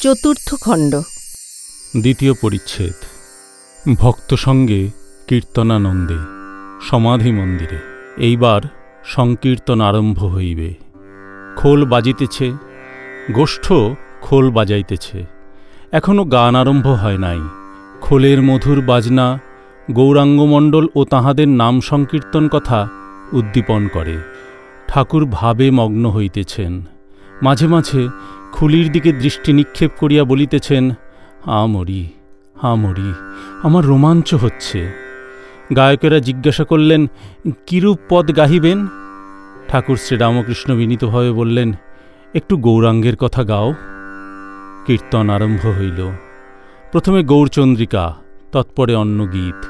চতুর্থ খণ্ড। দ্বিতীয় পরিচ্ছেদ। ভক্ত সঙ্গে কীর্তনানন্দে, সমাধি মন্দিরে, এইবার সংকীর্তন আরম্ভ হইবে। খোল বাজিতেছে, গোষ্ঠ খোল বাজাইতেছে। এখনও গান আরম্ভ হয় নাই। খোলের মধুর বাজনা গৌরাঙ্গমণ্ডল ও তাহাদের নাম সংকীর্তন কথা উদ্দীপন করে। ঠাকুর ভাবে মগ্ন হইতেছেন। মাঝে মাঝে খুলির দিকে দৃষ্টি নিক্ষেপ করিয়া বলিতেছেন, আমরি আমরি, আমার রোমাঞ্চ হচ্ছে। গায়কেরা জিজ্ঞাসা করলেন, কিরূপ পদ গাহিবেন? ঠাকুর শ্রীরামকৃষ্ণ বিনীতভাবে বললেন, একটু গৌরাঙ্গের কথা গাও। কীর্তন আরম্ভ হইল। প্রথমে গৌরচন্দ্রিকা, তৎপরে অন্য গীত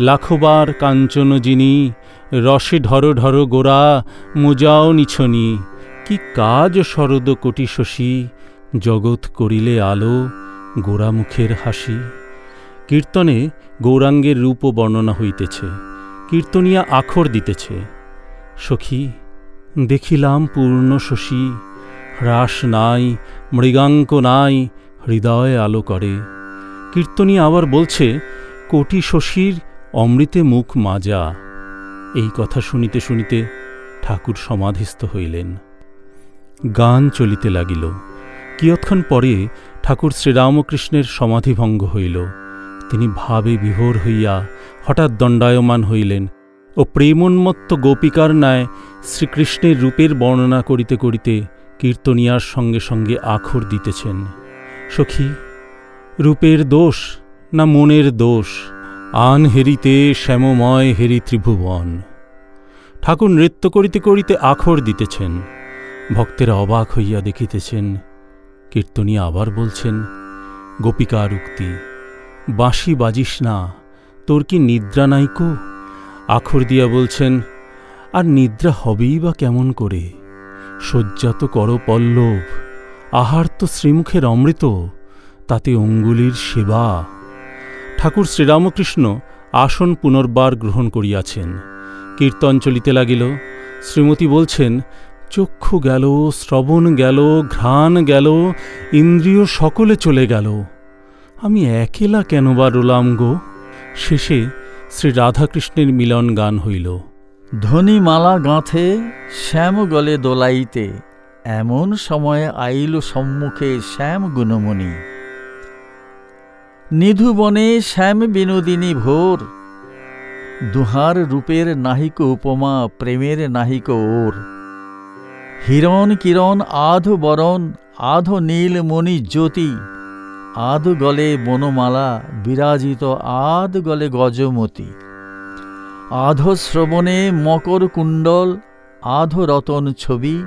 লাখবার কাঞ্চন যিনি রসে ঢর ঢর গোরা, মোজাও নিছনি। কি কাজ শরদ কোটি শশী? জগৎ করিলে আলো গোরা মুখের হাসি। কীর্তনে গৌরাঙ্গের রূপ বর্ণনা হইতেছে, কীর্তনিয়া আখর দিতেছে। সখী, দেখিলাম পূর্ণ শশী, হ্রাস নাই, মৃগাঙ্ক নাই, হৃদয় আলো করে। কীর্তনিয়া আবার বলছে, কোটি শশীর অমৃতে মুখ মাজা। এই কথা শুনিতে শুনিতে ঠাকুর সমাধিস্থ হইলেন। গান চলিতে লাগিল। কিয়ৎক্ষণ পরে ঠাকুর শ্রীরামকৃষ্ণের সমাধিভঙ্গ হইল। তিনি ভাবে বিভোর হইয়া হঠাৎ দণ্ডায়মান হইলেন ও প্রেমোন্মত্ত গোপিকার ন্যায় শ্রীকৃষ্ণের রূপের বর্ণনা করিতে করিতে কীর্তনিয়ার সঙ্গে সঙ্গে আখর দিতেছেন। সখী, রূপের দোষ না মনের দোষ? আন হেরিতে শ্যামময় হেরি ত্রিভুবন। ঠাকুর নৃত্য করিতে করিতে আখর দিতেছেন। ভক্তেরা অবাক হইয়া দেখিতেছেন, কীর্তনী আবার বলছেন গোপিকার উক্তি বাঁশি বাজিস না, তোর কি নিদ্রা নাইকো আখর দিয়া বলছেন, আর নিদ্রা হবেই বা কেমন করে? শয্যা তো কর পল্লব, আহার তো শ্রীমুখের অমৃত, তাতে অঙ্গুলির সেবা। ঠাকুর শ্রীরামকৃষ্ণ আসন পুনর্বার গ্রহণ করিয়াছেন। কীর্তন চলিতে লাগিল। শ্রীমতী বলছেন চক্ষু গেল, শ্রবণ গেল, ঘ্রাণ গেল, ইন্দ্রিয় সকলে চলে গেল। আমি একেলা কেন বা রোলাম গো? শেষে শ্রী রাধাকৃষ্ণের মিলন গান হইল। ধ্বনিমালা গাঁথে শ্যাম গলে দোলাইতে, এমন সময়ে আইল সম্মুখে শ্যাম গুণমণি। নিধুবনে শ্যাম বিনোদিনী ভোর, দুহার রূপের নাহিক উপমা, প্রেমের নাহিক ওর। হিরণ কিরণ, আধ বরণ, আধ নীল মণি জ্যোতি। আধ গলে বনমালা, বিরাজিত আধ গলে গজমতি। আধ শ্রবণে মকর কুণ্ডল, আধ রতন ছবি।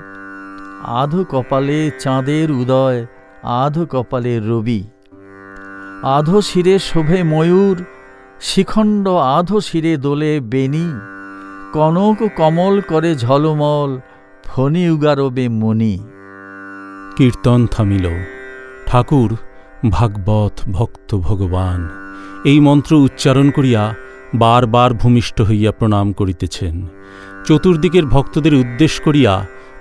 আধ কপালে চাঁদের উদয়, আধ কপালে রবি। আধ শিরে শোভে ময়ূর, শিখণ্ড আধ শিরে দোলে বেনি কনক কমল করে ঝলমল ফণি উগারবে মণি। কীর্তন থামিল। ঠাকুর, ভাগবত ভক্ত ভগবান, এই মন্ত্র উচ্চারণ করিয়া বারবার ভূমিষ্ঠ হইয়া প্রণাম করিতেছেন। চতুর্দিকের ভক্তদের উদ্দেশ করিয়া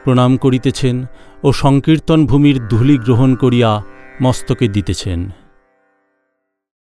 প্রণাম করিতেছেন ও সংকীর্তন ভূমির ধূলি গ্রহণ করিয়া মস্তকে দিতেছেন।